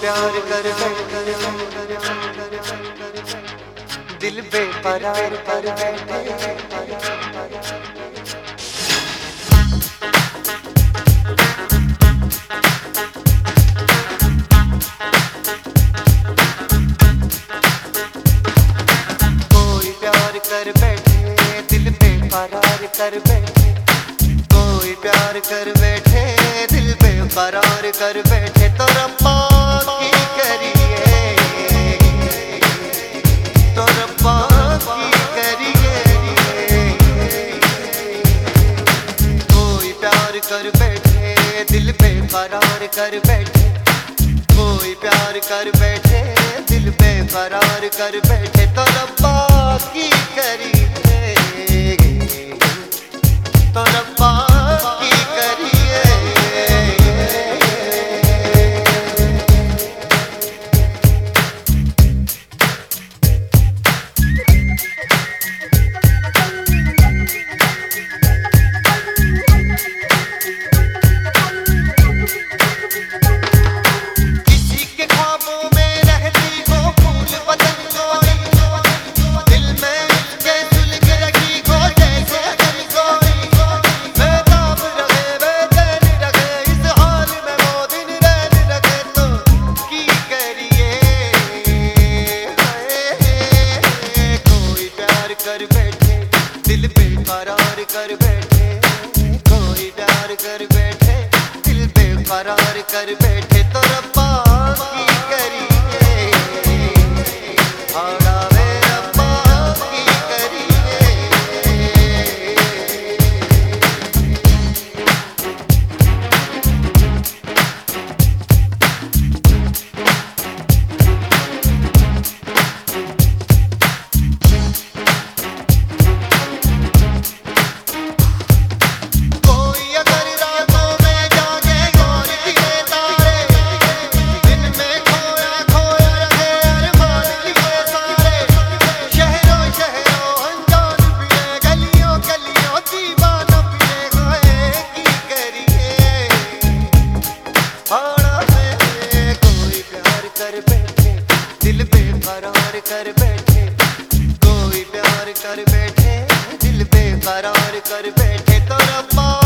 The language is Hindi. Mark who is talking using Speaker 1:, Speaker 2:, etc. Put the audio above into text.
Speaker 1: प्यार कर दिल बेपरार कर बैठे। कोई प्यार कर बैठे, दिल बेपरार कर बैठे। कोई प्यार कर बैठे, दिल बेपरार कर बैठे। तो रब्बा कर बैठे, दिल पे फरार कर बैठे। कोई प्यार कर बैठे, दिल पे फरार कर बैठे। तो रब्बा बेकरार कर बैठे कोई प्यार कर बैठे दिल बेकरार कर बैठे तो रब्बा कोई प्यार कर बैठे, दिल बेकरार कर बैठे। कोई प्यार कर बैठे, दिल बेकरार कर बैठे। तो रब्बा